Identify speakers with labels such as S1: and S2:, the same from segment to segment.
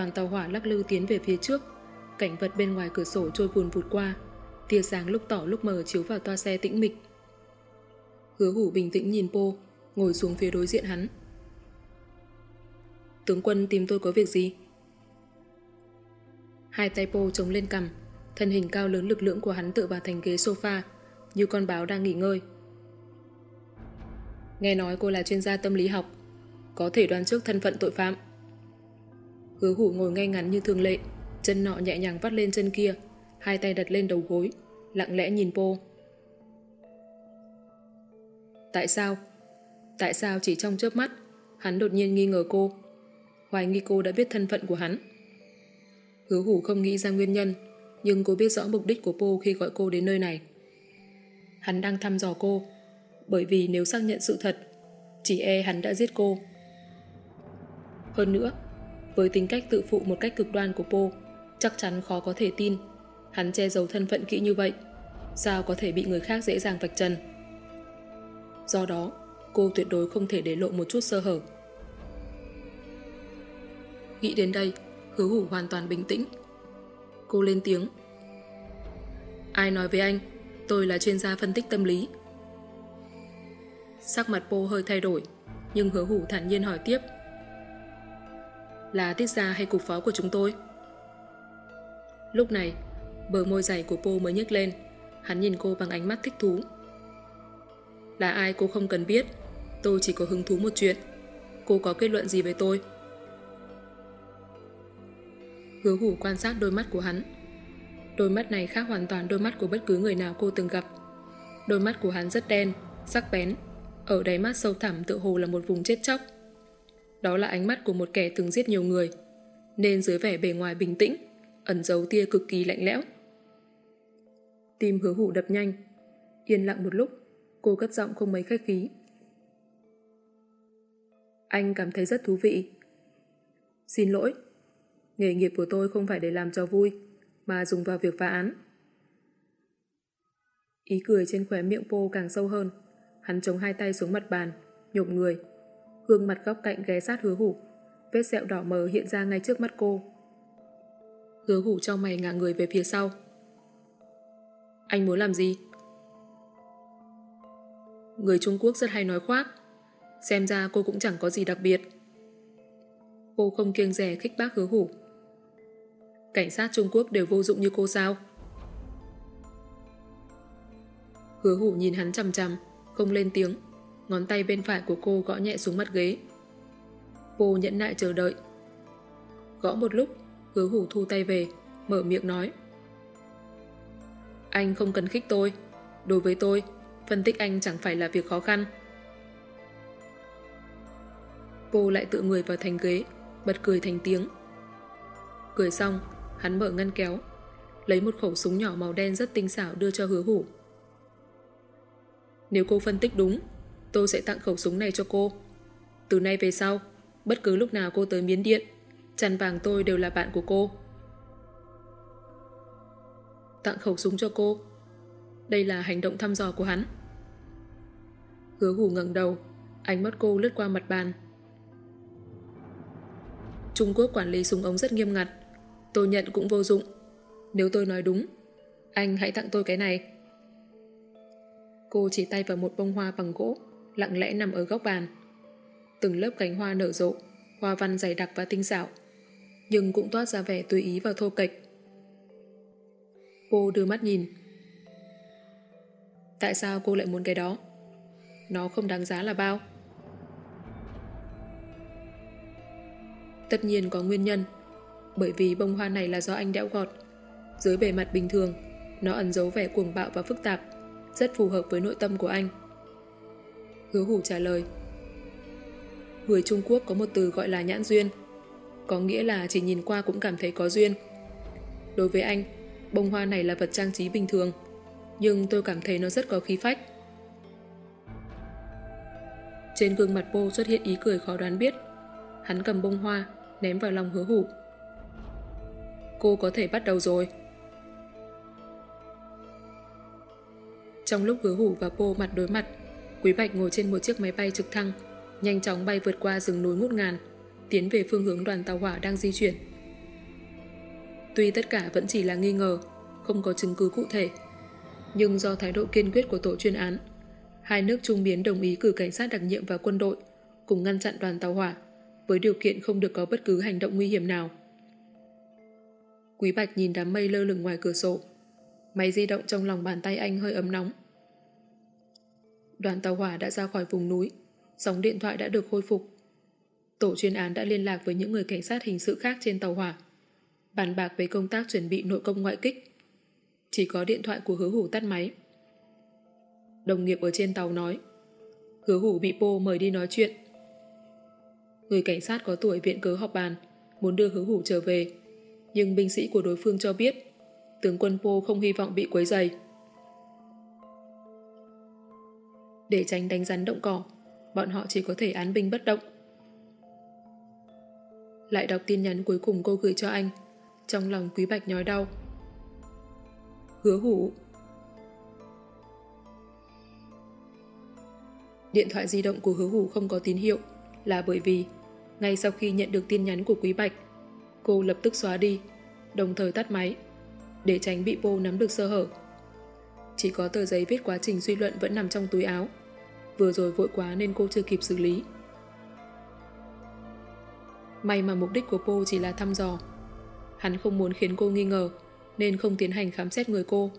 S1: Đoàn tàu hỏa lắc lư tiến về phía trước. Cảnh vật bên ngoài cửa sổ trôi vùn vụt qua. Tia sáng lúc tỏ lúc mờ chiếu vào toa xe tĩnh mịch. Hứa hủ bình tĩnh nhìn Po Ngồi xuống phía đối diện hắn. Tướng quân tìm tôi có việc gì? Hai tay Po chống lên cằm, Thân hình cao lớn lực lượng của hắn tựa vào thành ghế sofa, Như con báo đang nghỉ ngơi. Nghe nói cô là chuyên gia tâm lý học, Có thể đoán trước thân phận tội phạm. Hứa hủ ngồi ngay ngắn như thường lệ, Chân nọ nhẹ nhàng vắt lên chân kia, Hai tay đặt lên đầu gối, Lặng lẽ nhìn Po Tại sao? Tại sao chỉ trong chớp mắt, Hắn đột nhiên nghi ngờ cô? Hoài nghi cô đã biết thân phận của hắn. Hứa hủ không nghĩ ra nguyên nhân, Nhưng cô biết rõ mục đích của Po khi gọi cô đến nơi này. Hắn đang thăm dò cô, Bởi vì nếu xác nhận sự thật, Chỉ e hắn đã giết cô. Hơn nữa với tính cách tự phụ một cách cực đoan của Po, chắc chắn khó có thể tin. Hắn che giấu thân phận kỹ như vậy, sao có thể bị người khác dễ dàng vạch trần. Do đó, cô tuyệt đối không thể để lộ một chút sơ hở. Nghĩ đến đây, hứa hủ hoàn toàn bình tĩnh. Cô lên tiếng. Ai nói với anh, tôi là chuyên gia phân tích tâm lý. Sắc mặt Po hơi thay đổi, nhưng hứa hủ thản nhiên hỏi tiếp là tiết gia hay cục phó của chúng tôi. Lúc này, bờ môi dày của Po mới nhếch lên, hắn nhìn cô bằng ánh mắt thích thú. Là ai cô không cần biết, tôi chỉ có hứng thú một chuyện. Cô có kết luận gì về tôi? Hứa hủ quan sát đôi mắt của hắn. Đôi mắt này khác hoàn toàn đôi mắt của bất cứ người nào cô từng gặp. Đôi mắt của hắn rất đen, sắc bén, ở đáy mắt sâu thẳm tự hồ là một vùng chết chóc. Đó là ánh mắt của một kẻ từng giết nhiều người, nên dưới vẻ bề ngoài bình tĩnh, ẩn giấu tia cực kỳ lạnh lẽo. Tim hứa hủ đập nhanh, yên lặng một lúc, cô cất giọng không mấy khách khí. Anh cảm thấy rất thú vị. Xin lỗi, nghề nghiệp của tôi không phải để làm cho vui, mà dùng vào việc phá án. Ý cười trên khóe miệng pô càng sâu hơn, hắn chống hai tay xuống mặt bàn, nhộm người, gương mặt góc cạnh ghé sát hứa hủ. Vết sẹo đỏ mờ hiện ra ngay trước mắt cô. Hứa hủ trong mày ngả người về phía sau. Anh muốn làm gì? Người Trung Quốc rất hay nói khoác. Xem ra cô cũng chẳng có gì đặc biệt. Cô không kiêng rẻ khích bác hứa hủ. Cảnh sát Trung Quốc đều vô dụng như cô sao? Hứa hủ nhìn hắn chằm chằm, không lên tiếng ngón tay bên phải của cô gõ nhẹ xuống mặt ghế. Cô nhẫn nại chờ đợi. Gõ một lúc, hứa hủ thu tay về, mở miệng nói. Anh không cần khích tôi. Đối với tôi, phân tích anh chẳng phải là việc khó khăn. Cô lại tự người vào thành ghế, bật cười thành tiếng. Cười xong, hắn mở ngăn kéo, lấy một khẩu súng nhỏ màu đen rất tinh xảo đưa cho hứa hủ. Nếu cô phân tích đúng, tôi sẽ tặng khẩu súng này cho cô. Từ nay về sau, bất cứ lúc nào cô tới miến điện, chăn vàng tôi đều là bạn của cô. Tặng khẩu súng cho cô. Đây là hành động thăm dò của hắn. Hứa hủ ngẩng đầu, ánh mắt cô lướt qua mặt bàn. Trung Quốc quản lý súng ống rất nghiêm ngặt. Tôi nhận cũng vô dụng. Nếu tôi nói đúng, anh hãy tặng tôi cái này. Cô chỉ tay vào một bông hoa bằng gỗ lặng lẽ nằm ở góc bàn. Từng lớp cánh hoa nở rộ, hoa văn dày đặc và tinh xảo, nhưng cũng toát ra vẻ tùy ý và thô kệch. Cô đưa mắt nhìn. Tại sao cô lại muốn cái đó? Nó không đáng giá là bao. Tất nhiên có nguyên nhân, bởi vì bông hoa này là do anh đẽo gọt. Dưới bề mặt bình thường, nó ẩn giấu vẻ cuồng bạo và phức tạp, rất phù hợp với nội tâm của anh. Hứa hủ trả lời. Người Trung Quốc có một từ gọi là nhãn duyên, có nghĩa là chỉ nhìn qua cũng cảm thấy có duyên. Đối với anh, bông hoa này là vật trang trí bình thường, nhưng tôi cảm thấy nó rất có khí phách. Trên gương mặt Bô xuất hiện ý cười khó đoán biết. Hắn cầm bông hoa, ném vào lòng hứa hủ. Cô có thể bắt đầu rồi. Trong lúc hứa hủ và Bô mặt đối mặt, Quý Bạch ngồi trên một chiếc máy bay trực thăng, nhanh chóng bay vượt qua rừng núi ngút ngàn, tiến về phương hướng đoàn tàu hỏa đang di chuyển. Tuy tất cả vẫn chỉ là nghi ngờ, không có chứng cứ cụ thể, nhưng do thái độ kiên quyết của tổ chuyên án, hai nước Trung Biến đồng ý cử cảnh sát đặc nhiệm và quân đội cùng ngăn chặn đoàn tàu hỏa với điều kiện không được có bất cứ hành động nguy hiểm nào. Quý Bạch nhìn đám mây lơ lửng ngoài cửa sổ. Máy di động trong lòng bàn tay anh hơi ấm nóng. Đoàn tàu hỏa đã ra khỏi vùng núi, sóng điện thoại đã được khôi phục. Tổ chuyên án đã liên lạc với những người cảnh sát hình sự khác trên tàu hỏa, bàn bạc về công tác chuẩn bị nội công ngoại kích. Chỉ có điện thoại của hứa hủ tắt máy. Đồng nghiệp ở trên tàu nói, hứa hủ bị Pô mời đi nói chuyện. Người cảnh sát có tuổi viện cớ họp bàn, muốn đưa hứa hủ trở về, nhưng binh sĩ của đối phương cho biết tướng quân Pô không hy vọng bị quấy dày. Để tránh đánh rắn động cỏ, bọn họ chỉ có thể án binh bất động. Lại đọc tin nhắn cuối cùng cô gửi cho anh, trong lòng quý bạch nhói đau. Hứa hủ. Điện thoại di động của hứa hủ không có tín hiệu là bởi vì ngay sau khi nhận được tin nhắn của quý bạch, cô lập tức xóa đi, đồng thời tắt máy, để tránh bị vô nắm được sơ hở. Chỉ có tờ giấy viết quá trình suy luận vẫn nằm trong túi áo. Vừa rồi vội quá nên cô chưa kịp xử lý. May mà mục đích của cô chỉ là thăm dò. Hắn không muốn khiến cô nghi ngờ, nên không tiến hành khám xét người cô.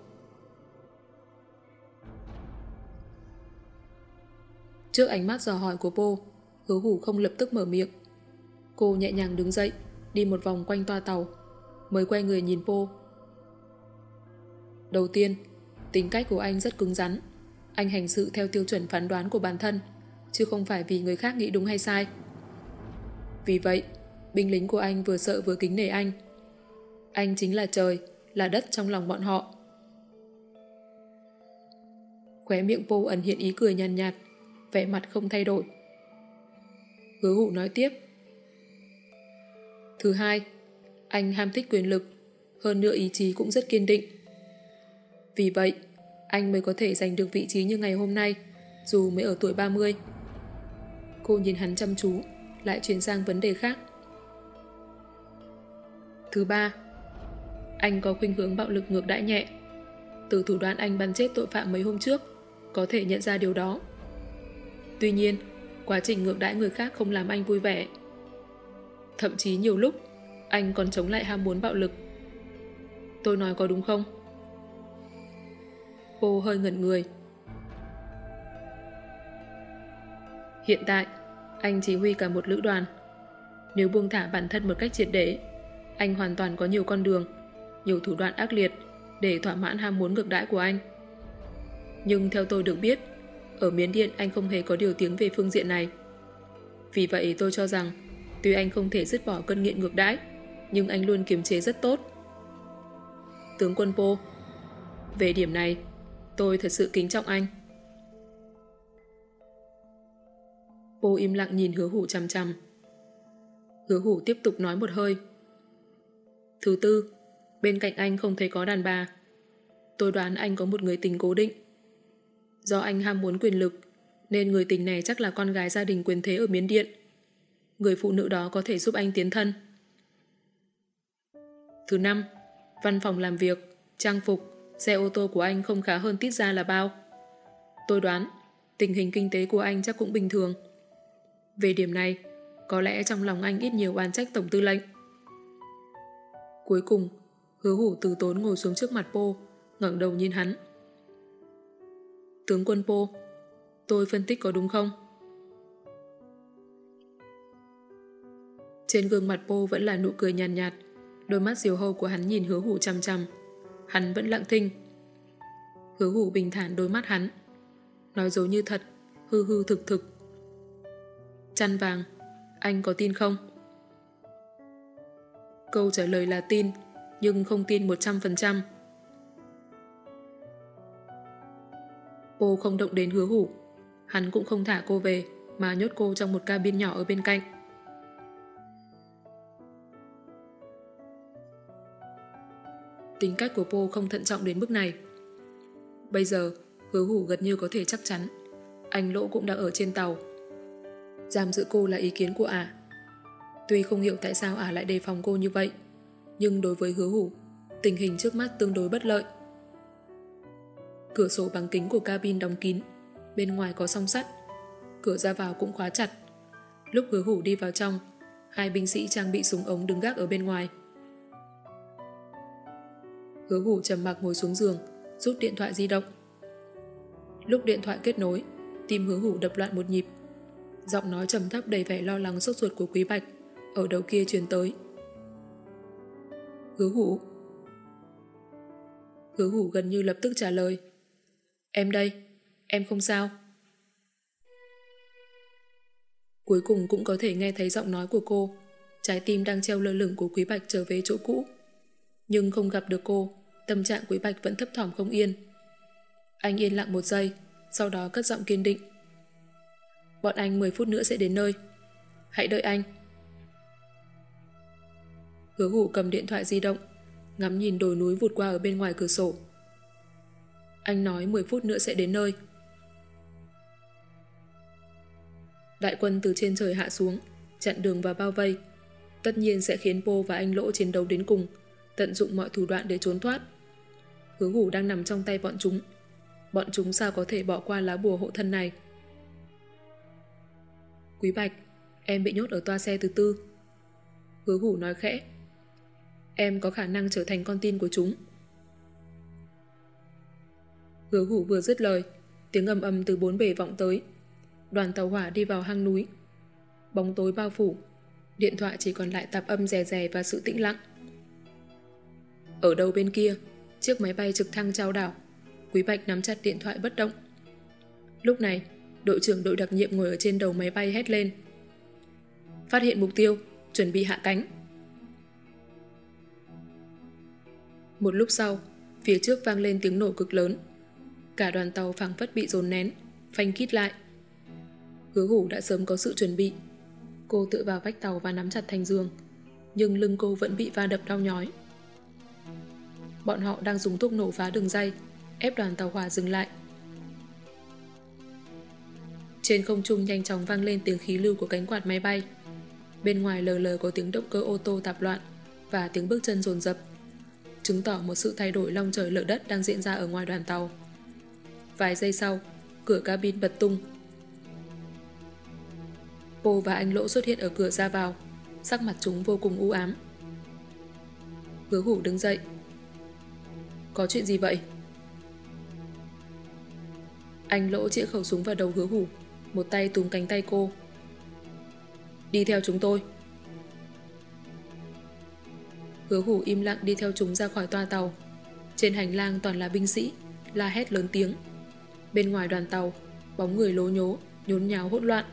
S1: Trước ánh mắt dò hỏi của Po, hứa hủ không lập tức mở miệng. Cô nhẹ nhàng đứng dậy, đi một vòng quanh toa tàu, mới quay người nhìn Po. Đầu tiên, tính cách của anh rất cứng rắn. Anh hành sự theo tiêu chuẩn phán đoán của bản thân, chứ không phải vì người khác nghĩ đúng hay sai. Vì vậy, binh lính của anh vừa sợ vừa kính nể anh. Anh chính là trời, là đất trong lòng bọn họ. Khóe miệng Pô ẩn hiện ý cười nhàn nhạt, nhạt, vẻ mặt không thay đổi. Hứa hụ nói tiếp. Thứ hai, anh ham thích quyền lực, hơn nữa ý chí cũng rất kiên định. Vì vậy, anh mới có thể giành được vị trí như ngày hôm nay, dù mới ở tuổi 30. Cô nhìn hắn chăm chú, lại chuyển sang vấn đề khác. Thứ ba, anh có khuynh hướng bạo lực ngược đãi nhẹ. Từ thủ đoạn anh bắn chết tội phạm mấy hôm trước, có thể nhận ra điều đó. Tuy nhiên, quá trình ngược đãi người khác không làm anh vui vẻ. Thậm chí nhiều lúc, anh còn chống lại ham muốn bạo lực. Tôi nói có đúng không? Cô hơi ngẩn người. Hiện tại, anh chỉ huy cả một lữ đoàn. Nếu buông thả bản thân một cách triệt để, anh hoàn toàn có nhiều con đường, nhiều thủ đoạn ác liệt để thỏa mãn ham muốn ngược đãi của anh. Nhưng theo tôi được biết, ở Miến Điện anh không hề có điều tiếng về phương diện này. Vì vậy tôi cho rằng, tuy anh không thể dứt bỏ cơn nghiện ngược đãi, nhưng anh luôn kiềm chế rất tốt. Tướng quân Po Về điểm này, tôi thật sự kính trọng anh. cô im lặng nhìn hứa hủ chằm chằm. Hứa hủ tiếp tục nói một hơi. Thứ tư, bên cạnh anh không thấy có đàn bà. Tôi đoán anh có một người tình cố định. Do anh ham muốn quyền lực, nên người tình này chắc là con gái gia đình quyền thế ở Miến Điện. Người phụ nữ đó có thể giúp anh tiến thân. Thứ năm, văn phòng làm việc, trang phục, xe ô tô của anh không khá hơn tít ra là bao. Tôi đoán, tình hình kinh tế của anh chắc cũng bình thường. Về điểm này, có lẽ trong lòng anh ít nhiều oan trách Tổng Tư lệnh. Cuối cùng, hứa hủ từ tốn ngồi xuống trước mặt Pô, ngẩng đầu nhìn hắn. Tướng quân Pô, tôi phân tích có đúng không? Trên gương mặt Pô vẫn là nụ cười nhàn nhạt, nhạt, đôi mắt diều hâu của hắn nhìn hứa hủ chăm chăm. Hắn vẫn lặng thinh. Hứa hủ bình thản đôi mắt hắn. Nói dối như thật, hư hư thực thực. Chăn vàng, Anh có tin không? Câu trả lời là tin, nhưng không tin 100%. Cô không động đến hứa hủ. Hắn cũng không thả cô về, mà nhốt cô trong một cabin nhỏ ở bên cạnh. Tính cách của Po không thận trọng đến mức này. Bây giờ, hứa hủ gần như có thể chắc chắn. Anh Lỗ cũng đang ở trên tàu. Giam giữ cô là ý kiến của ả. À. Tuy không hiểu tại sao ả à lại đề phòng cô như vậy, nhưng đối với hứa hủ, tình hình trước mắt tương đối bất lợi. Cửa sổ bằng kính của cabin đóng kín, bên ngoài có song sắt, cửa ra vào cũng khóa chặt. Lúc hứa hủ đi vào trong, hai binh sĩ trang bị súng ống đứng gác ở bên ngoài. Hứa hủ trầm mặc ngồi xuống giường, rút điện thoại di động. Lúc điện thoại kết nối, tim hứa hủ đập loạn một nhịp. Giọng nói trầm thấp đầy vẻ lo lắng sốt ruột của Quý Bạch ở đầu kia truyền tới. Hứa hủ. Hứa hủ gần như lập tức trả lời. Em đây, em không sao. Cuối cùng cũng có thể nghe thấy giọng nói của cô. Trái tim đang treo lơ lửng của Quý Bạch trở về chỗ cũ. Nhưng không gặp được cô, tâm trạng Quý Bạch vẫn thấp thỏm không yên. Anh yên lặng một giây, sau đó cất giọng kiên định. Bọn anh 10 phút nữa sẽ đến nơi. Hãy đợi anh. Hứa hủ cầm điện thoại di động, ngắm nhìn đồi núi vụt qua ở bên ngoài cửa sổ. Anh nói 10 phút nữa sẽ đến nơi. Đại quân từ trên trời hạ xuống, chặn đường và bao vây. Tất nhiên sẽ khiến Pô và anh Lỗ chiến đấu đến cùng, tận dụng mọi thủ đoạn để trốn thoát. Hứa hủ đang nằm trong tay bọn chúng. Bọn chúng sao có thể bỏ qua lá bùa hộ thân này? Quý Bạch, em bị nhốt ở toa xe thứ tư. Hứa hủ nói khẽ. Em có khả năng trở thành con tin của chúng. Hứa hủ vừa dứt lời, tiếng ầm ầm từ bốn bể vọng tới. Đoàn tàu hỏa đi vào hang núi. Bóng tối bao phủ, điện thoại chỉ còn lại tạp âm rè rè và sự tĩnh lặng. Ở đâu bên kia, chiếc máy bay trực thăng trao đảo, Quý Bạch nắm chặt điện thoại bất động. Lúc này, đội trưởng đội đặc nhiệm ngồi ở trên đầu máy bay hét lên. Phát hiện mục tiêu, chuẩn bị hạ cánh. Một lúc sau, phía trước vang lên tiếng nổ cực lớn. Cả đoàn tàu phẳng phất bị dồn nén, phanh kít lại. Hứa hủ đã sớm có sự chuẩn bị. Cô tự vào vách tàu và nắm chặt thành giường, nhưng lưng cô vẫn bị va đập đau nhói. Bọn họ đang dùng thuốc nổ phá đường dây, ép đoàn tàu hỏa dừng lại. Trên không trung nhanh chóng vang lên tiếng khí lưu của cánh quạt máy bay. Bên ngoài lờ lờ có tiếng động cơ ô tô tạp loạn và tiếng bước chân dồn dập, chứng tỏ một sự thay đổi long trời lở đất đang diễn ra ở ngoài đoàn tàu. Vài giây sau, cửa cabin bật tung. Cô và anh Lỗ xuất hiện ở cửa ra vào, sắc mặt chúng vô cùng u ám. Hứa hủ đứng dậy. Có chuyện gì vậy? Anh Lỗ chĩa khẩu súng vào đầu hứa hủ, một tay túm cánh tay cô. Đi theo chúng tôi. Hứa hủ im lặng đi theo chúng ra khỏi toa tàu. Trên hành lang toàn là binh sĩ, la hét lớn tiếng. Bên ngoài đoàn tàu, bóng người lố nhố, nhốn nháo hỗn loạn.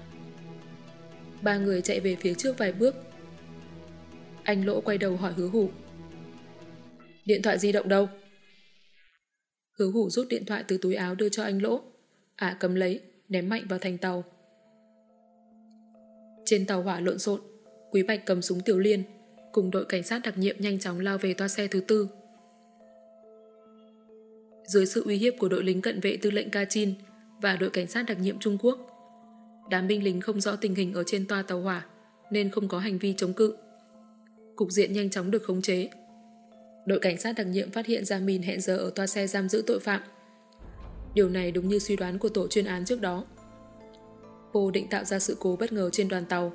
S1: Ba người chạy về phía trước vài bước. Anh Lỗ quay đầu hỏi hứa hủ. Điện thoại di động đâu? Hứa hủ rút điện thoại từ túi áo đưa cho anh Lỗ. Ả cầm lấy, ném mạnh vào thành tàu. Trên tàu hỏa lộn xộn, Quý Bạch cầm súng tiểu liên, cùng đội cảnh sát đặc nhiệm nhanh chóng lao về toa xe thứ tư. Dưới sự uy hiếp của đội lính cận vệ tư lệnh Kachin và đội cảnh sát đặc nhiệm Trung Quốc, đám binh lính không rõ tình hình ở trên toa tàu hỏa nên không có hành vi chống cự. Cục diện nhanh chóng được khống chế. Đội cảnh sát đặc nhiệm phát hiện ra mình hẹn giờ ở toa xe giam giữ tội phạm. Điều này đúng như suy đoán của tổ chuyên án trước đó. Cô định tạo ra sự cố bất ngờ trên đoàn tàu.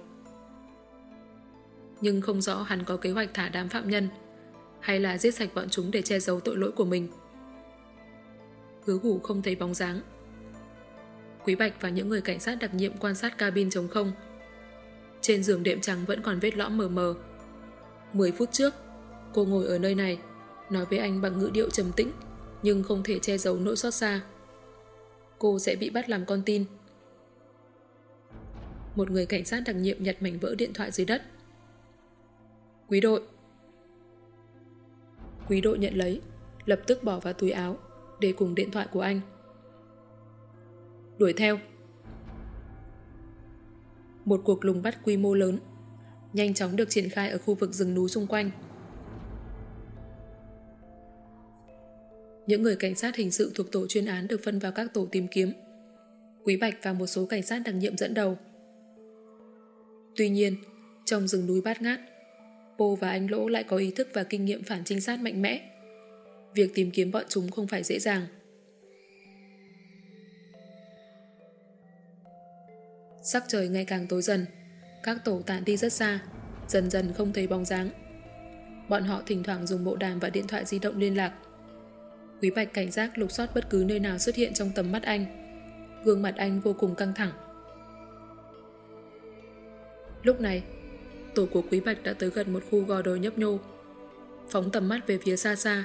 S1: Nhưng không rõ hắn có kế hoạch thả đám phạm nhân hay là giết sạch bọn chúng để che giấu tội lỗi của mình. Hứa hủ không thấy bóng dáng. Quý Bạch và những người cảnh sát đặc nhiệm quan sát cabin trống không. Trên giường đệm trắng vẫn còn vết lõm mờ mờ. 10 phút trước, cô ngồi ở nơi này, nói với anh bằng ngữ điệu trầm tĩnh, nhưng không thể che giấu nỗi xót xa. Cô sẽ bị bắt làm con tin. Một người cảnh sát đặc nhiệm nhặt mảnh vỡ điện thoại dưới đất. Quý đội. Quý đội nhận lấy, lập tức bỏ vào túi áo để cùng điện thoại của anh. Đuổi theo. Một cuộc lùng bắt quy mô lớn nhanh chóng được triển khai ở khu vực rừng núi xung quanh. Những người cảnh sát hình sự thuộc tổ chuyên án được phân vào các tổ tìm kiếm. Quý Bạch và một số cảnh sát đặc nhiệm dẫn đầu. Tuy nhiên, trong rừng núi bát ngát, Pô và anh Lỗ lại có ý thức và kinh nghiệm phản trinh sát mạnh mẽ. Việc tìm kiếm bọn chúng không phải dễ dàng. Sắc trời ngày càng tối dần, các tổ tản đi rất xa, dần dần không thấy bóng dáng. Bọn họ thỉnh thoảng dùng bộ đàm và điện thoại di động liên lạc. Quý Bạch cảnh giác lục soát bất cứ nơi nào xuất hiện trong tầm mắt anh. Gương mặt anh vô cùng căng thẳng. Lúc này, tổ của Quý Bạch đã tới gần một khu gò đồi nhấp nhô. Phóng tầm mắt về phía xa xa,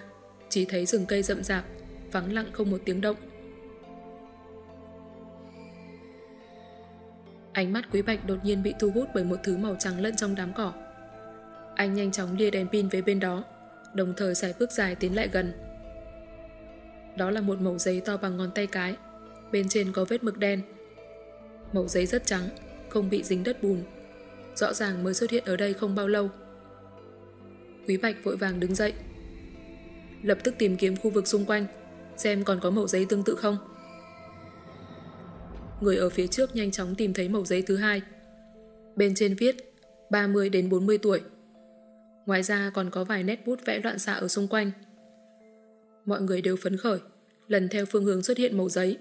S1: chỉ thấy rừng cây rậm rạp, vắng lặng không một tiếng động. Ánh mắt Quý Bạch đột nhiên bị thu hút bởi một thứ màu trắng lẫn trong đám cỏ. Anh nhanh chóng lia đèn pin về bên đó, đồng thời giải bước dài tiến lại gần. Đó là một mẩu giấy to bằng ngón tay cái, bên trên có vết mực đen. Mẩu giấy rất trắng, không bị dính đất bùn. Rõ ràng mới xuất hiện ở đây không bao lâu. Quý Bạch vội vàng đứng dậy. Lập tức tìm kiếm khu vực xung quanh, xem còn có mẩu giấy tương tự không. Người ở phía trước nhanh chóng tìm thấy mẩu giấy thứ hai. Bên trên viết 30 đến 40 tuổi. Ngoài ra còn có vài nét bút vẽ loạn xạ ở xung quanh. Mọi người đều phấn khởi, lần theo phương hướng xuất hiện mẩu giấy.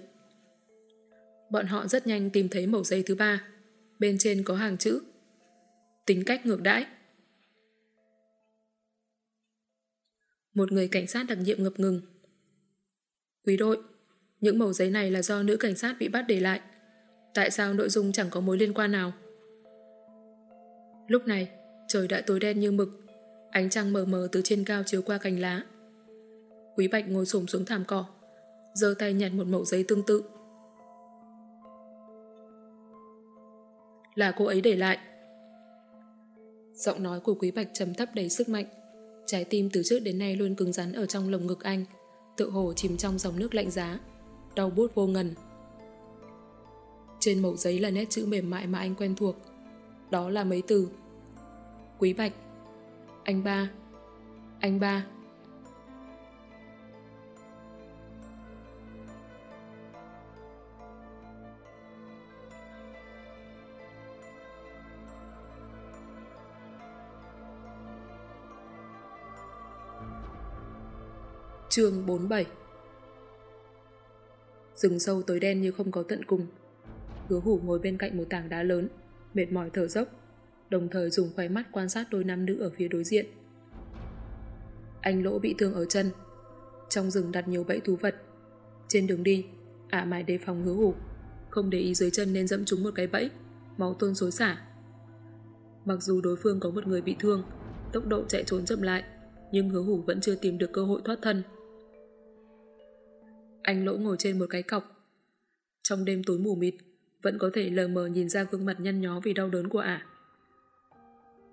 S1: Bọn họ rất nhanh tìm thấy mẩu giấy thứ ba. Bên trên có hàng chữ. Tính cách ngược đãi. Một người cảnh sát đặc nhiệm ngập ngừng. Quý đội, những mẩu giấy này là do nữ cảnh sát bị bắt để lại. Tại sao nội dung chẳng có mối liên quan nào? Lúc này, trời đã tối đen như mực. Ánh trăng mờ mờ từ trên cao chiếu qua cành lá. Quý Bạch ngồi sùng xuống thảm cỏ, giơ tay nhặt một mẩu giấy tương tự. Là cô ấy để lại. Giọng nói của Quý Bạch trầm thấp đầy sức mạnh. Trái tim từ trước đến nay luôn cứng rắn ở trong lồng ngực anh, tự hồ chìm trong dòng nước lạnh giá đau bút vô ngần. Trên mẫu giấy là nét chữ mềm mại mà anh quen thuộc. Đó là mấy từ. Quý Bạch. Anh ba. Anh ba. Chương 47 rừng sâu tối đen như không có tận cùng. Hứa hủ ngồi bên cạnh một tảng đá lớn, mệt mỏi thở dốc, đồng thời dùng khoái mắt quan sát đôi nam nữ ở phía đối diện. Anh lỗ bị thương ở chân. Trong rừng đặt nhiều bẫy thú vật. Trên đường đi, ả mãi đề phòng hứa hủ, không để ý dưới chân nên dẫm trúng một cái bẫy, máu tôn xối xả. Mặc dù đối phương có một người bị thương, tốc độ chạy trốn chậm lại, nhưng hứa hủ vẫn chưa tìm được cơ hội thoát thân. Anh lỗ ngồi trên một cái cọc. Trong đêm tối mù mịt, vẫn có thể lờ mờ nhìn ra gương mặt nhăn nhó vì đau đớn của ả.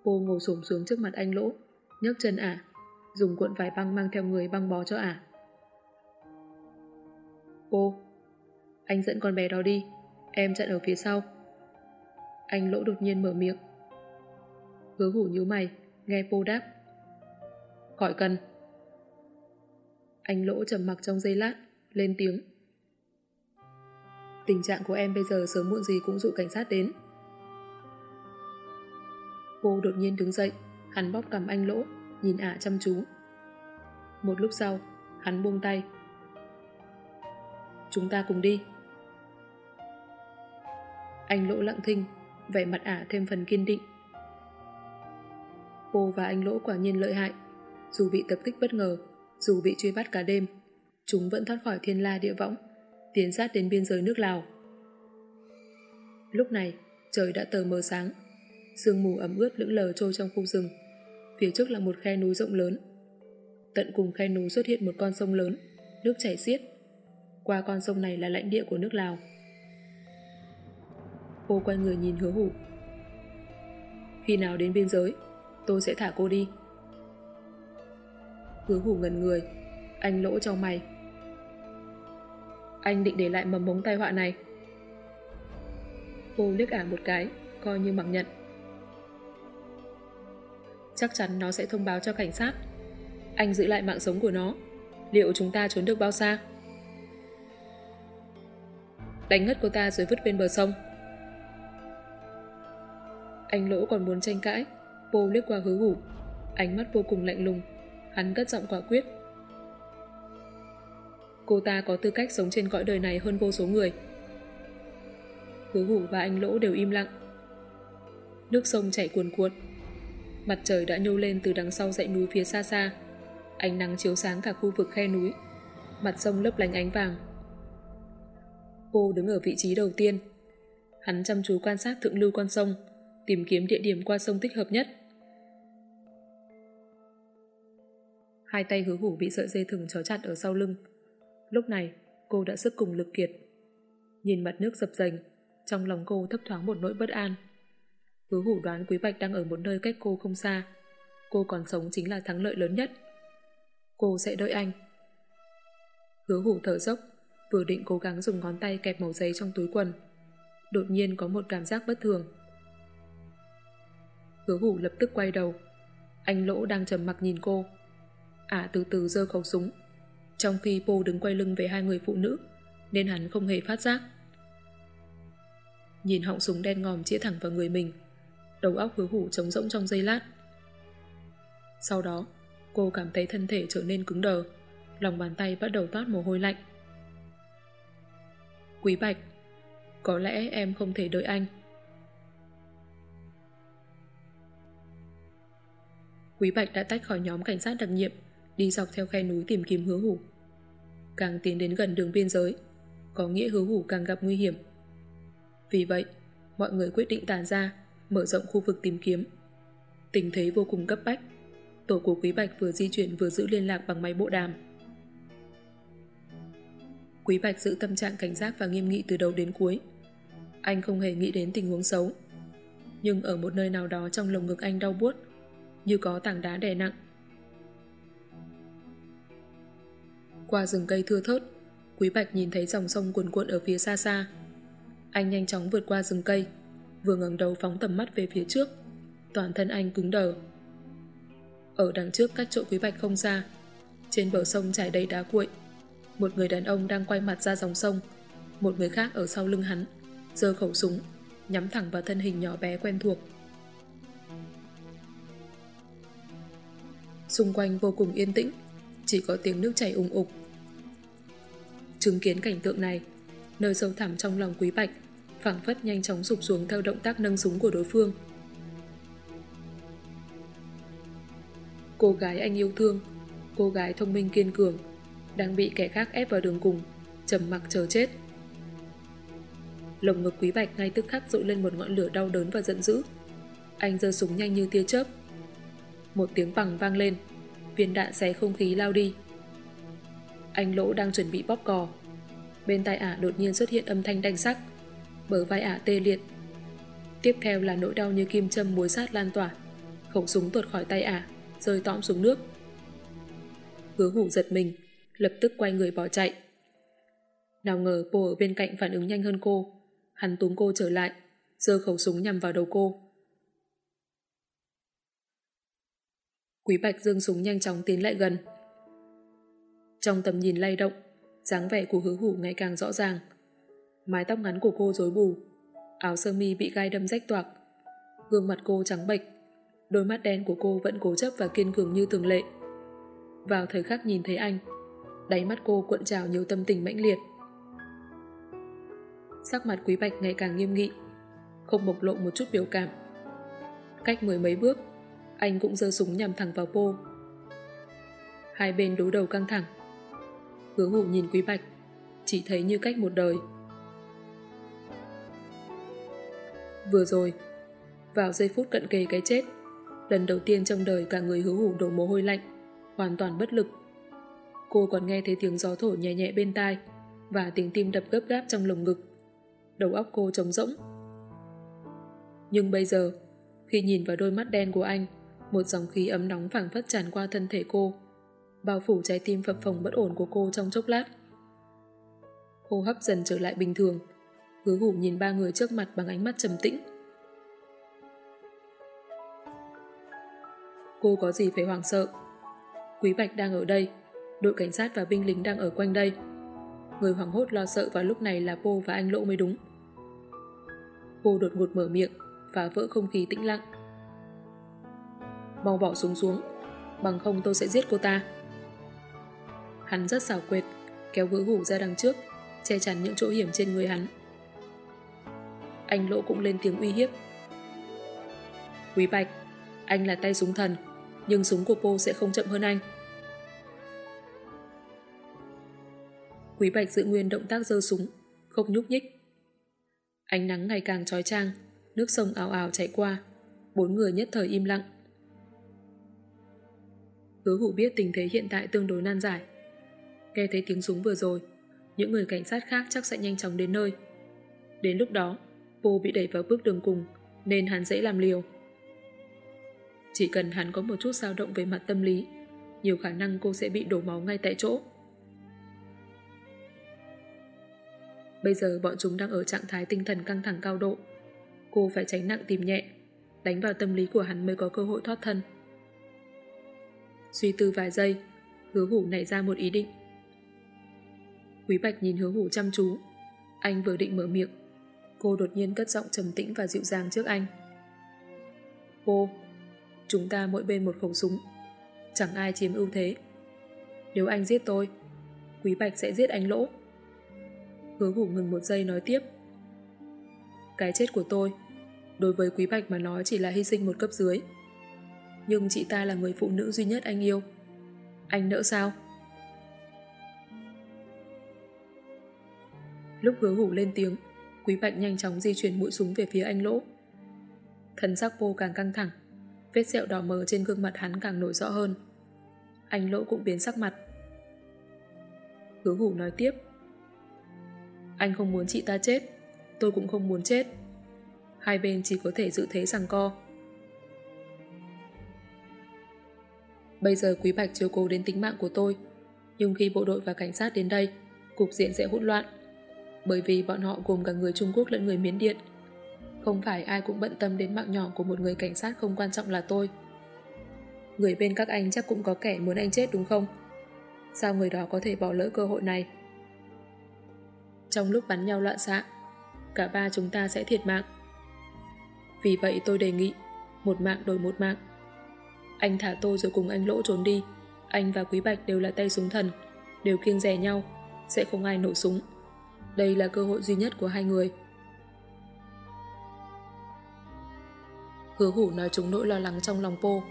S1: Cô ngồi xổm xuống trước mặt anh lỗ, nhấc chân ả, dùng cuộn vải băng mang theo người băng bó cho ả. Cô, anh dẫn con bé đó đi, em chặn ở phía sau. Anh lỗ đột nhiên mở miệng. Hứa hủ nhíu mày, nghe cô đáp. Khỏi cần. Anh lỗ trầm mặc trong giây lát, lên tiếng. Tình trạng của em bây giờ sớm muộn gì cũng dụ cảnh sát đến. Cô đột nhiên đứng dậy, hắn bóp cầm anh lỗ, nhìn ả chăm chú. Một lúc sau, hắn buông tay. Chúng ta cùng đi. Anh lỗ lặng thinh, vẻ mặt ả thêm phần kiên định. Cô và anh lỗ quả nhiên lợi hại, dù bị tập kích bất ngờ, dù bị truy bắt cả đêm, chúng vẫn thoát khỏi thiên la địa võng, tiến sát đến biên giới nước Lào. Lúc này, trời đã tờ mờ sáng, sương mù ẩm ướt lững lờ trôi trong khu rừng. Phía trước là một khe núi rộng lớn. Tận cùng khe núi xuất hiện một con sông lớn, nước chảy xiết. Qua con sông này là lãnh địa của nước Lào. Cô quay người nhìn hứa hủ. Khi nào đến biên giới, tôi sẽ thả cô đi. Hứa hủ ngần người, anh lỗ trong mày. Anh định để lại mầm mống tai họa này. Cô liếc ả một cái, coi như mặc nhận. Chắc chắn nó sẽ thông báo cho cảnh sát. Anh giữ lại mạng sống của nó. Liệu chúng ta trốn được bao xa? Đánh ngất cô ta rồi vứt bên bờ sông. Anh lỗ còn muốn tranh cãi. Vô liếc qua hứa hủ. Ánh mắt vô cùng lạnh lùng. Hắn cất giọng quả quyết. Cô ta có tư cách sống trên cõi đời này hơn vô số người. Hứa hủ và anh lỗ đều im lặng. Nước sông chảy cuồn cuộn. Mặt trời đã nhô lên từ đằng sau dãy núi phía xa xa. Ánh nắng chiếu sáng cả khu vực khe núi. Mặt sông lấp lánh ánh vàng. Cô đứng ở vị trí đầu tiên. Hắn chăm chú quan sát thượng lưu con sông, tìm kiếm địa điểm qua sông thích hợp nhất. Hai tay hứa hủ bị sợi dây thừng trói chặt ở sau lưng. Lúc này, cô đã sức cùng lực kiệt. Nhìn mặt nước dập dành, trong lòng cô thấp thoáng một nỗi bất an. Hứa hủ đoán Quý Bạch đang ở một nơi cách cô không xa. Cô còn sống chính là thắng lợi lớn nhất. Cô sẽ đợi anh. Hứa hủ thở dốc, vừa định cố gắng dùng ngón tay kẹp màu giấy trong túi quần. Đột nhiên có một cảm giác bất thường. Hứa hủ lập tức quay đầu. Anh Lỗ đang trầm mặc nhìn cô. Ả từ từ giơ khẩu súng. Trong khi Po đứng quay lưng về hai người phụ nữ, nên hắn không hề phát giác. Nhìn họng súng đen ngòm chĩa thẳng vào người mình, đầu óc hứa hủ trống rỗng trong giây lát. Sau đó, cô cảm thấy thân thể trở nên cứng đờ, lòng bàn tay bắt đầu toát mồ hôi lạnh. Quý Bạch, có lẽ em không thể đợi anh. Quý Bạch đã tách khỏi nhóm cảnh sát đặc nhiệm, đi dọc theo khe núi tìm kiếm hứa hủ. Càng tiến đến gần đường biên giới, có nghĩa hứa hủ càng gặp nguy hiểm. Vì vậy, mọi người quyết định tàn ra, mở rộng khu vực tìm kiếm. Tình thế vô cùng cấp bách. Tổ của Quý Bạch vừa di chuyển vừa giữ liên lạc bằng máy bộ đàm. Quý Bạch giữ tâm trạng cảnh giác và nghiêm nghị từ đầu đến cuối. Anh không hề nghĩ đến tình huống xấu. Nhưng ở một nơi nào đó trong lồng ngực anh đau buốt, như có tảng đá đè nặng. Qua rừng cây thưa thớt, Quý Bạch nhìn thấy dòng sông cuồn cuộn ở phía xa xa. Anh nhanh chóng vượt qua rừng cây, vừa ngẩng đầu phóng tầm mắt về phía trước. Toàn thân anh cứng đờ. Ở đằng trước cách chỗ Quý Bạch không xa, trên bờ sông trải đầy đá cuội. Một người đàn ông đang quay mặt ra dòng sông, một người khác ở sau lưng hắn, giơ khẩu súng, nhắm thẳng vào thân hình nhỏ bé quen thuộc. Xung quanh vô cùng yên tĩnh, chỉ có tiếng nước chảy ủng ục. Chứng kiến cảnh tượng này, nơi sâu thẳm trong lòng Quý Bạch phảng phất nhanh chóng sụp xuống theo động tác nâng súng của đối phương. Cô gái anh yêu thương, cô gái thông minh kiên cường, đang bị kẻ khác ép vào đường cùng, trầm mặc chờ chết. Lồng ngực quý bạch ngay tức khắc dội lên một ngọn lửa đau đớn và giận dữ. Anh giơ súng nhanh như tia chớp. Một tiếng bằng vang lên, viên đạn xé không khí lao đi. Anh lỗ đang chuẩn bị bóp cò. Bên tai ả đột nhiên xuất hiện âm thanh đanh sắc bờ vai ả tê liệt. Tiếp theo là nỗi đau như kim châm muối sát lan tỏa. Khẩu súng tuột khỏi tay ả, rơi tõm xuống nước. Hứa hủ giật mình, lập tức quay người bỏ chạy. Nào ngờ cô ở bên cạnh phản ứng nhanh hơn cô. Hắn túm cô trở lại, giơ khẩu súng nhằm vào đầu cô. Quý Bạch dương súng nhanh chóng tiến lại gần. Trong tầm nhìn lay động, dáng vẻ của hứa hủ ngày càng rõ ràng mái tóc ngắn của cô rối bù, áo sơ mi bị gai đâm rách toạc, gương mặt cô trắng bệch, đôi mắt đen của cô vẫn cố chấp và kiên cường như thường lệ. Vào thời khắc nhìn thấy anh, đáy mắt cô cuộn trào nhiều tâm tình mãnh liệt. Sắc mặt quý bạch ngày càng nghiêm nghị, không bộc lộ một chút biểu cảm. Cách mười mấy bước, anh cũng giơ súng nhằm thẳng vào cô. Hai bên đối đầu căng thẳng. Hứa hủ nhìn quý bạch, chỉ thấy như cách một đời. Vừa rồi, vào giây phút cận kề cái chết, lần đầu tiên trong đời cả người hứa hủ đổ mồ hôi lạnh, hoàn toàn bất lực. Cô còn nghe thấy tiếng gió thổi nhẹ nhẹ bên tai và tiếng tim đập gấp gáp trong lồng ngực. Đầu óc cô trống rỗng. Nhưng bây giờ, khi nhìn vào đôi mắt đen của anh, một dòng khí ấm nóng phảng phất tràn qua thân thể cô, bao phủ trái tim phập phồng bất ổn của cô trong chốc lát. Hô hấp dần trở lại bình thường, hứa hủ nhìn ba người trước mặt bằng ánh mắt trầm tĩnh. Cô có gì phải hoảng sợ? Quý Bạch đang ở đây, đội cảnh sát và binh lính đang ở quanh đây. Người hoảng hốt lo sợ vào lúc này là cô và anh Lỗ mới đúng. Cô đột ngột mở miệng, phá vỡ không khí tĩnh lặng. Mau bỏ súng xuống, bằng không tôi sẽ giết cô ta. Hắn rất xảo quyệt, kéo hứa hủ ra đằng trước, che chắn những chỗ hiểm trên người hắn. Anh Lỗ cũng lên tiếng uy hiếp. Quý Bạch, anh là tay súng thần, nhưng súng của cô sẽ không chậm hơn anh. Quý Bạch giữ nguyên động tác giơ súng, không nhúc nhích. Ánh nắng ngày càng trói trang, nước sông ào ào chảy qua, bốn người nhất thời im lặng. Hứa hủ biết tình thế hiện tại tương đối nan giải. Nghe thấy tiếng súng vừa rồi, những người cảnh sát khác chắc sẽ nhanh chóng đến nơi. Đến lúc đó, Pô bị đẩy vào bước đường cùng, nên hắn dễ làm liều. Chỉ cần hắn có một chút dao động về mặt tâm lý, nhiều khả năng cô sẽ bị đổ máu ngay tại chỗ. Bây giờ bọn chúng đang ở trạng thái tinh thần căng thẳng cao độ. Cô phải tránh nặng tìm nhẹ, đánh vào tâm lý của hắn mới có cơ hội thoát thân. Suy tư vài giây, hứa hủ nảy ra một ý định. Quý Bạch nhìn hứa hủ chăm chú. Anh vừa định mở miệng. Cô đột nhiên cất giọng trầm tĩnh và dịu dàng trước anh. Cô, chúng ta mỗi bên một khẩu súng. Chẳng ai chiếm ưu thế. Nếu anh giết tôi, Quý Bạch sẽ giết anh lỗ. Hứa hủ ngừng một giây nói tiếp. Cái chết của tôi, đối với Quý Bạch mà nói chỉ là hy sinh một cấp dưới. Nhưng chị ta là người phụ nữ duy nhất anh yêu. Anh nỡ sao? Lúc hứa hủ lên tiếng, Quý Bạch nhanh chóng di chuyển mũi súng về phía anh lỗ. Thần sắc vô càng căng thẳng, vết sẹo đỏ mờ trên gương mặt hắn càng nổi rõ hơn. Anh lỗ cũng biến sắc mặt. Hứa hủ nói tiếp. Anh không muốn chị ta chết, tôi cũng không muốn chết. Hai bên chỉ có thể dự thế rằng co. Bây giờ Quý Bạch chiếu cố đến tính mạng của tôi, nhưng khi bộ đội và cảnh sát đến đây, cục diện sẽ hỗn loạn. Bởi vì bọn họ gồm cả người Trung Quốc lẫn người Miến Điện. Không phải ai cũng bận tâm đến mạng nhỏ của một người cảnh sát không quan trọng là tôi. Người bên các anh chắc cũng có kẻ muốn anh chết đúng không? Sao người đó có thể bỏ lỡ cơ hội này? Trong lúc bắn nhau loạn xạ, cả ba chúng ta sẽ thiệt mạng. Vì vậy tôi đề nghị, một mạng đổi một mạng. Anh thả tôi rồi cùng anh lỗ trốn đi. Anh và Quý Bạch đều là tay súng thần, đều kiêng rẻ nhau, sẽ không ai nổ súng. Đây là cơ hội duy nhất của hai người. Hứa hủ nói chúng nỗi lo lắng trong lòng cô.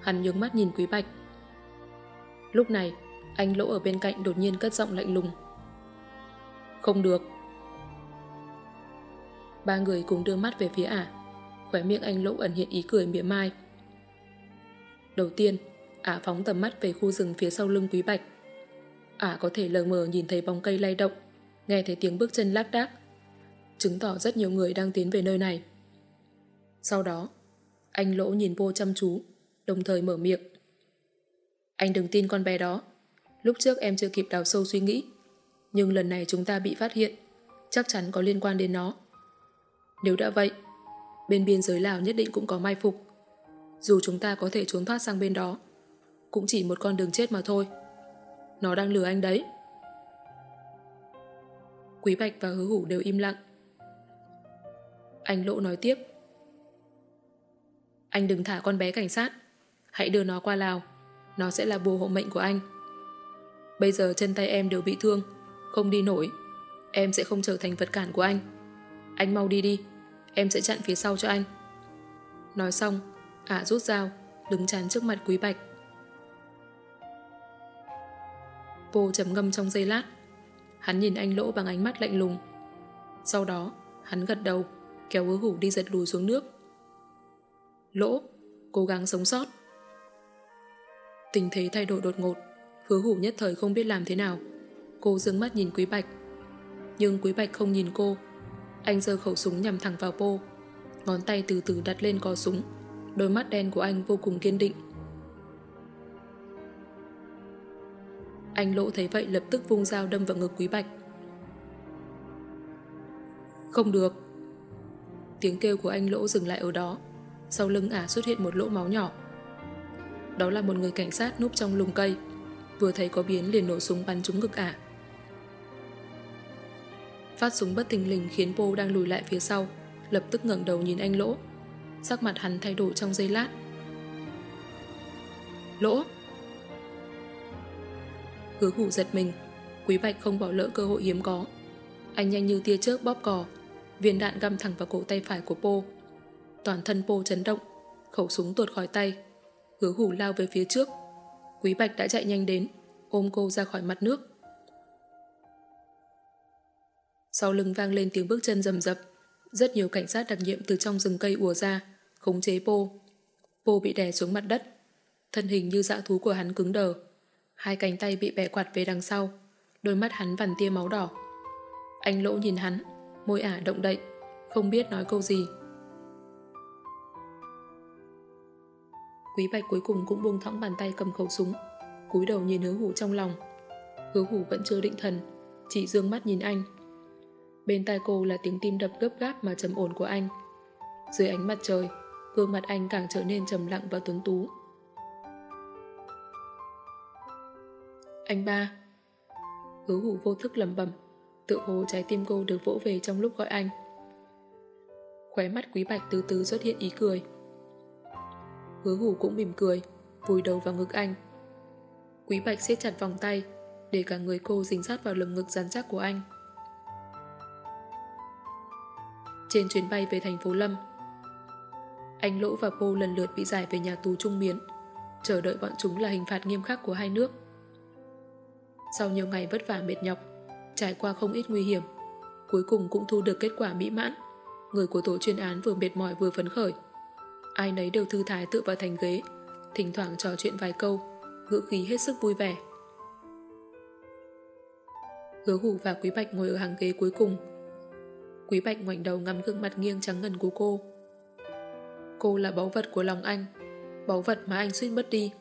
S1: Hắn nhướng mắt nhìn Quý Bạch. Lúc này, anh lỗ ở bên cạnh đột nhiên cất giọng lạnh lùng. Không được. Ba người cùng đưa mắt về phía ả. khóe miệng anh lỗ ẩn hiện ý cười mỉa mai. Đầu tiên, ả phóng tầm mắt về khu rừng phía sau lưng Quý Bạch. Ả có thể lờ mờ nhìn thấy bóng cây lay động, nghe thấy tiếng bước chân lác đác, chứng tỏ rất nhiều người đang tiến về nơi này. Sau đó, anh lỗ nhìn vô chăm chú, đồng thời mở miệng. Anh đừng tin con bé đó. Lúc trước em chưa kịp đào sâu suy nghĩ, nhưng lần này chúng ta bị phát hiện, chắc chắn có liên quan đến nó. Nếu đã vậy, bên biên giới Lào nhất định cũng có mai phục. Dù chúng ta có thể trốn thoát sang bên đó, cũng chỉ một con đường chết mà thôi. Nó đang lừa anh đấy. Quý Bạch và Hứa Hủ đều im lặng. Anh Lộ nói tiếp. Anh đừng thả con bé cảnh sát. Hãy đưa nó qua Lào. Nó sẽ là bùa hộ mệnh của anh. Bây giờ chân tay em đều bị thương, không đi nổi. Em sẽ không trở thành vật cản của anh. Anh mau đi đi. Em sẽ chặn phía sau cho anh. Nói xong, ả rút dao, đứng chắn trước mặt Quý Bạch. Vô chấm ngâm trong giây lát. Hắn nhìn anh Lỗ bằng ánh mắt lạnh lùng. Sau đó, hắn gật đầu, kéo hứa hủ đi giật lùi xuống nước. Lỗ, cố gắng sống sót. Tình thế thay đổi đột ngột, hứa hủ nhất thời không biết làm thế nào. Cô dương mắt nhìn Quý Bạch. Nhưng Quý Bạch không nhìn cô. Anh giơ khẩu súng nhằm thẳng vào Pô. Ngón tay từ từ đặt lên cò súng. Đôi mắt đen của anh vô cùng kiên định. Anh Lỗ thấy vậy lập tức vung dao đâm vào ngực Quý Bạch. Không được. Tiếng kêu của anh Lỗ dừng lại ở đó. Sau lưng ả xuất hiện một lỗ máu nhỏ. Đó là một người cảnh sát núp trong lùm cây. Vừa thấy có biến liền nổ súng bắn trúng ngực ả. Phát súng bất tình lình khiến Pô đang lùi lại phía sau, lập tức ngẩng đầu nhìn anh Lỗ. Sắc mặt hắn thay đổi trong giây lát. Lỗ! Hứa hủ giật mình, Quý Bạch không bỏ lỡ cơ hội hiếm có. Anh nhanh như tia chớp bóp cò, viên đạn găm thẳng vào cổ tay phải của Pô. Toàn thân Pô chấn động, khẩu súng tuột khỏi tay. Hứa hủ lao về phía trước. Quý Bạch đã chạy nhanh đến, ôm cô ra khỏi mặt nước. Sau lưng vang lên tiếng bước chân rầm rập. Rất nhiều cảnh sát đặc nhiệm từ trong rừng cây ùa ra, khống chế Pô. Pô bị đè xuống mặt đất. Thân hình như dã thú của hắn cứng đờ. Hai cánh tay bị bẻ quạt về đằng sau. Đôi mắt hắn vằn tia máu đỏ. Anh lỗ nhìn hắn, môi ả động đậy, không biết nói câu gì. Quý Bạch cuối cùng cũng buông thõng bàn tay cầm khẩu súng, cúi đầu nhìn hứa hủ trong lòng. Hứa hủ vẫn chưa định thần, chỉ dương mắt nhìn anh. Bên tai cô là tiếng tim đập gấp gáp mà trầm ổn của anh. Dưới ánh mặt trời, gương mặt anh càng trở nên trầm lặng và tuấn tú. Anh ba. Hứa hủ vô thức lầm bẩm tự hồ trái tim cô được vỗ về trong lúc gọi anh. Khóe mắt quý bạch từ từ xuất hiện ý cười. Hứa hủ cũng mỉm cười, vùi đầu vào ngực anh. Quý bạch siết chặt vòng tay, để cả người cô dính sát vào lồng ngực rắn chắc của anh. Trên chuyến bay về thành phố Lâm, anh Lỗ và Pô lần lượt bị giải về nhà tù Trung Miến, chờ đợi bọn chúng là hình phạt nghiêm khắc của hai nước. Sau nhiều ngày vất vả mệt nhọc, trải qua không ít nguy hiểm, cuối cùng cũng thu được kết quả mỹ mãn. Người của tổ chuyên án vừa mệt mỏi vừa phấn khởi. Ai nấy đều thư thái tựa vào thành ghế, thỉnh thoảng trò chuyện vài câu, ngữ khí hết sức vui vẻ. Hứa hủ và Quý Bạch ngồi ở hàng ghế cuối cùng. Quý Bạch ngoảnh đầu ngắm gương mặt nghiêng trắng ngần của cô. Cô là báu vật của lòng anh, báu vật mà anh suýt mất đi.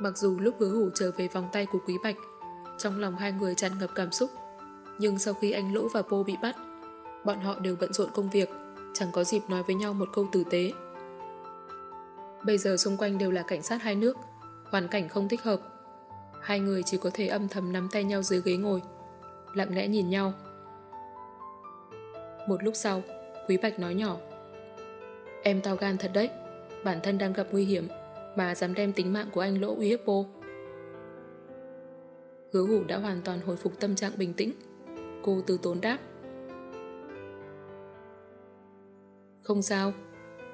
S1: Mặc dù lúc hứa hủ trở về vòng tay của Quý Bạch, trong lòng hai người tràn ngập cảm xúc, nhưng sau khi anh Lỗ và Pô bị bắt, bọn họ đều bận rộn công việc, chẳng có dịp nói với nhau một câu tử tế. Bây giờ xung quanh đều là cảnh sát hai nước, hoàn cảnh không thích hợp. Hai người chỉ có thể âm thầm nắm tay nhau dưới ghế ngồi, lặng lẽ nhìn nhau. Một lúc sau, Quý Bạch nói nhỏ. Em tao gan thật đấy, bản thân đang gặp nguy hiểm, mà dám đem tính mạng của anh Lỗ uy hiếp cô. Hứa hủ đã hoàn toàn hồi phục tâm trạng bình tĩnh. Cô từ tốn đáp. Không sao,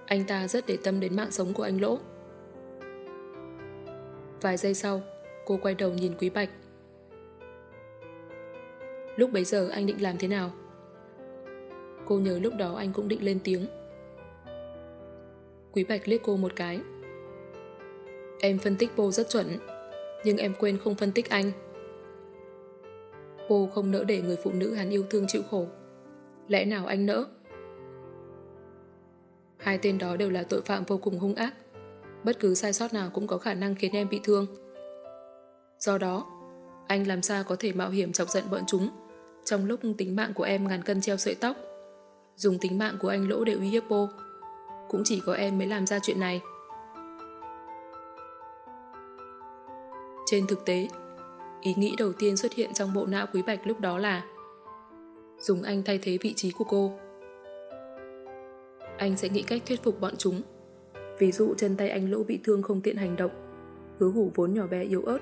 S1: anh ta rất để tâm đến mạng sống của anh Lỗ. Vài giây sau, cô quay đầu nhìn Quý Bạch. Lúc bấy giờ anh định làm thế nào? Cô nhớ lúc đó anh cũng định lên tiếng. Quý Bạch liếc cô một cái. Em phân tích Bô rất chuẩn, nhưng em quên không phân tích anh. Bô không nỡ để người phụ nữ hắn yêu thương chịu khổ. Lẽ nào anh nỡ? Hai tên đó đều là tội phạm vô cùng hung ác. Bất cứ sai sót nào cũng có khả năng khiến em bị thương. Do đó, anh làm sao có thể mạo hiểm chọc giận bọn chúng trong lúc tính mạng của em ngàn cân treo sợi tóc. Dùng tính mạng của anh lỗ để uy hiếp bô. Cũng chỉ có em mới làm ra chuyện này. Trên thực tế, ý nghĩ đầu tiên xuất hiện trong bộ não Quý Bạch lúc đó là dùng anh thay thế vị trí của cô. Anh sẽ nghĩ cách thuyết phục bọn chúng. Ví dụ chân tay anh lỗ bị thương không tiện hành động, hứa hủ vốn nhỏ bé yếu ớt.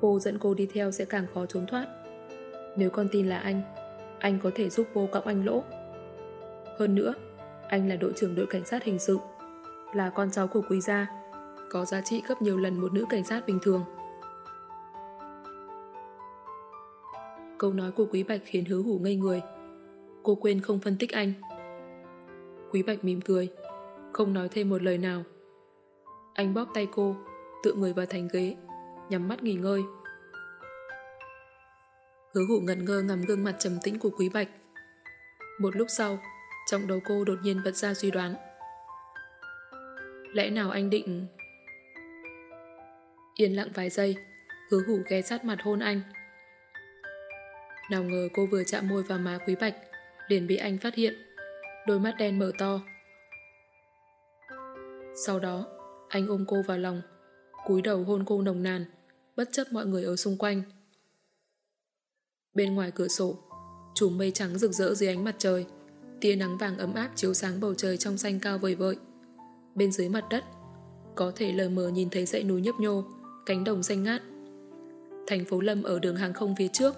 S1: Cô dẫn cô đi theo sẽ càng khó trốn thoát. Nếu con tin là anh, anh có thể giúp cô cõng anh lỗ. Hơn nữa, anh là đội trưởng đội cảnh sát hình sự, là con cháu của quý gia, có giá trị gấp nhiều lần một nữ cảnh sát bình thường. Câu nói của Quý Bạch khiến hứa hủ ngây người. Cô quên không phân tích anh. Quý Bạch mỉm cười, không nói thêm một lời nào. Anh bóp tay cô, tự người vào thành ghế, nhắm mắt nghỉ ngơi. Hứa hủ ngẩn ngơ ngắm gương mặt trầm tĩnh của Quý Bạch. Một lúc sau, trong đầu cô đột nhiên bật ra suy đoán. Lẽ nào anh định... Yên lặng vài giây, hứa hủ ghé sát mặt hôn anh. Nào ngờ cô vừa chạm môi vào má quý bạch, liền bị anh phát hiện. Đôi mắt đen mở to. Sau đó, anh ôm cô vào lòng, cúi đầu hôn cô nồng nàn, bất chấp mọi người ở xung quanh. Bên ngoài cửa sổ, chùm mây trắng rực rỡ dưới ánh mặt trời, tia nắng vàng ấm áp chiếu sáng bầu trời trong xanh cao vời vợi. Bên dưới mặt đất, có thể lờ mờ nhìn thấy dãy núi nhấp nhô, cánh đồng xanh ngát. Thành phố Lâm ở đường hàng không phía trước,